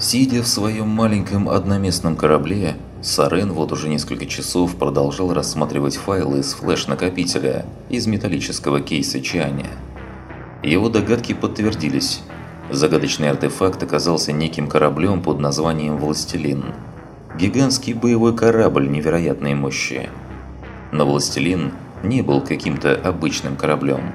Сидя в своем маленьком одноместном корабле, Сарен вот уже несколько часов продолжал рассматривать файлы из флеш-накопителя из металлического кейса Чаня. Его догадки подтвердились. Загадочный артефакт оказался неким кораблем под названием «Властелин». Гигантский боевой корабль невероятной мощи. Но «Властелин» не был каким-то обычным кораблем.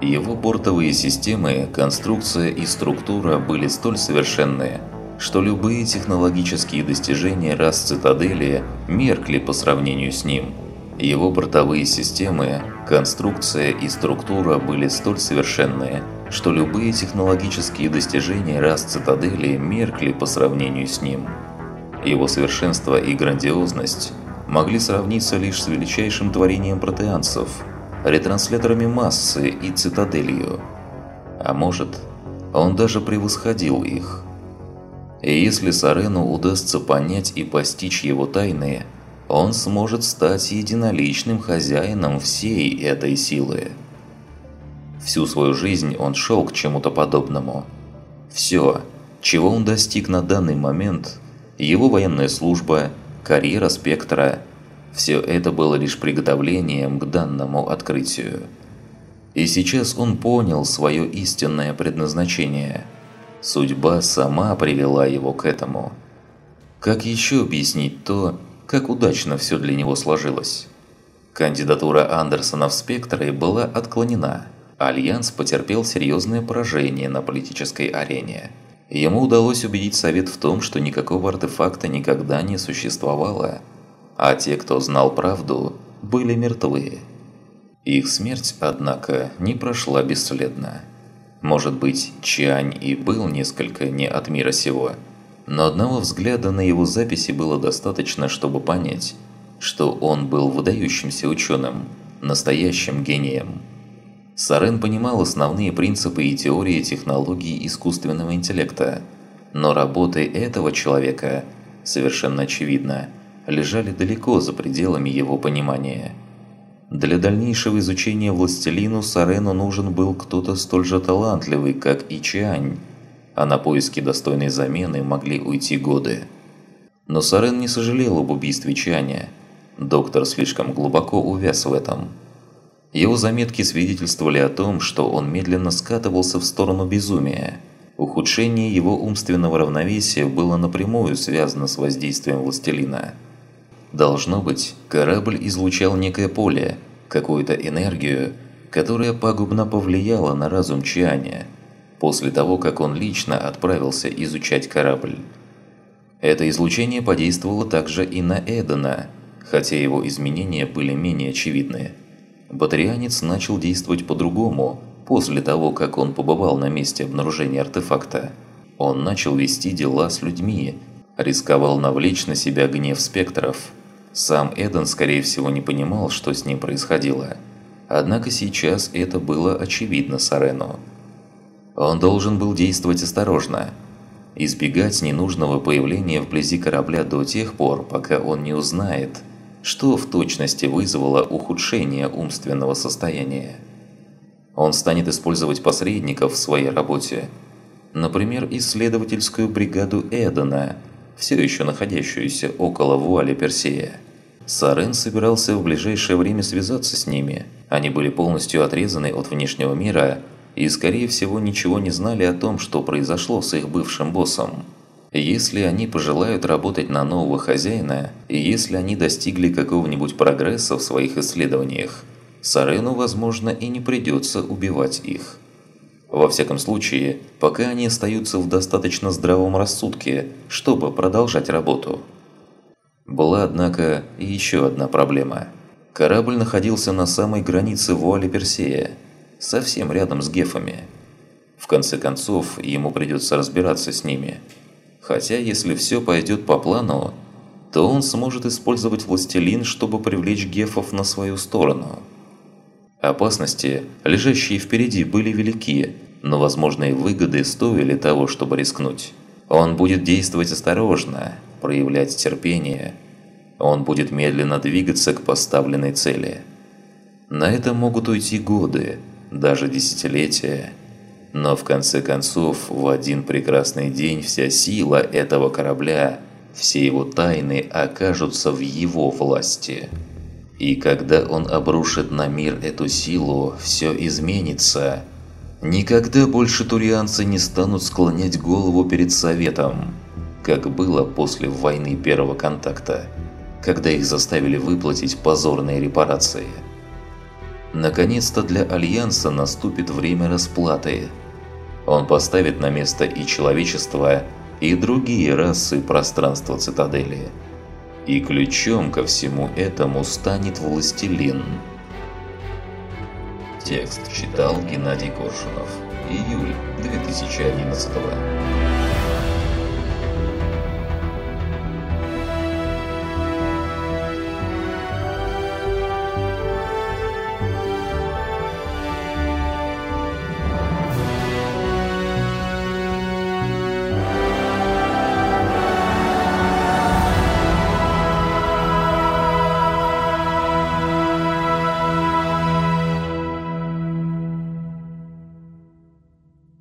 Его бортовые системы, конструкция и структура были столь совершенные, что любые технологические достижения рас цитадели меркли по сравнению с ним. Его бортовые системы, конструкция и структура были столь совершенные, что любые технологические достижения рас цитадели меркли по сравнению с ним. Его совершенство и грандиозность могли сравниться лишь с величайшим творением протеанцев – ретрансляторами массы и цитаделью. А может, он даже превосходил их. И если Сарену удастся понять и постичь его тайны, он сможет стать единоличным хозяином всей этой силы. Всю свою жизнь он шел к чему-то подобному. Все, чего он достиг на данный момент, его военная служба, карьера Спектра – все это было лишь приготовлением к данному открытию. И сейчас он понял свое истинное предназначение. Судьба сама привела его к этому. Как еще объяснить то, как удачно все для него сложилось? Кандидатура Андерсона в спектры была отклонена. Альянс потерпел серьезное поражение на политической арене. Ему удалось убедить Совет в том, что никакого артефакта никогда не существовало – а те, кто знал правду, были мертвы. Их смерть, однако, не прошла бесследно. Может быть, Чань и был несколько не от мира сего, но одного взгляда на его записи было достаточно, чтобы понять, что он был выдающимся ученым, настоящим гением. Сарен понимал основные принципы и теории технологий искусственного интеллекта, но работы этого человека, совершенно очевидно, лежали далеко за пределами его понимания. Для дальнейшего изучения властелину Сарену нужен был кто-то столь же талантливый, как и Чиань, а на поиски достойной замены могли уйти годы. Но Сарен не сожалел об убийстве Чаня. Доктор слишком глубоко увяз в этом. Его заметки свидетельствовали о том, что он медленно скатывался в сторону безумия. Ухудшение его умственного равновесия было напрямую связано с воздействием властелина. Должно быть, корабль излучал некое поле, какую-то энергию, которая пагубно повлияла на разум Чианя, после того, как он лично отправился изучать корабль. Это излучение подействовало также и на Эдена, хотя его изменения были менее очевидны. Батарианец начал действовать по-другому после того, как он побывал на месте обнаружения артефакта. Он начал вести дела с людьми, рисковал навлечь на себя гнев спектров – сам Эден, скорее всего, не понимал, что с ним происходило. Однако сейчас это было очевидно Сарену. Он должен был действовать осторожно, избегать ненужного появления вблизи корабля до тех пор, пока он не узнает, что в точности вызвало ухудшение умственного состояния. Он станет использовать посредников в своей работе, например, исследовательскую бригаду Эдена, все еще находящуюся около вуали Персея. Сарен собирался в ближайшее время связаться с ними. Они были полностью отрезаны от внешнего мира и, скорее всего, ничего не знали о том, что произошло с их бывшим боссом. Если они пожелают работать на нового хозяина, и если они достигли какого-нибудь прогресса в своих исследованиях, Сарену, возможно, и не придется убивать их. Во всяком случае, пока они остаются в достаточно здравом рассудке, чтобы продолжать работу. Была, однако, и еще одна проблема. Корабль находился на самой границе вуали Персея, совсем рядом с гефами. В конце концов, ему придется разбираться с ними. Хотя, если все пойдет по плану, то он сможет использовать властелин, чтобы привлечь гефов на свою сторону. Опасности, лежащие впереди, были велики, но возможные выгоды стоили того, чтобы рискнуть. Он будет действовать осторожно, проявлять терпение. Он будет медленно двигаться к поставленной цели. На это могут уйти годы, даже десятилетия. Но в конце концов, в один прекрасный день вся сила этого корабля, все его тайны окажутся в его власти. И когда он обрушит на мир эту силу, все изменится. Никогда больше турианцы не станут склонять голову перед Советом, как было после войны первого контакта, когда их заставили выплатить позорные репарации. Наконец-то для Альянса наступит время расплаты. Он поставит на место и человечество, и другие расы пространства Цитадели. И ключом ко всему этому станет Властелин. Текст читал Геннадий Коршунов. Июль 2011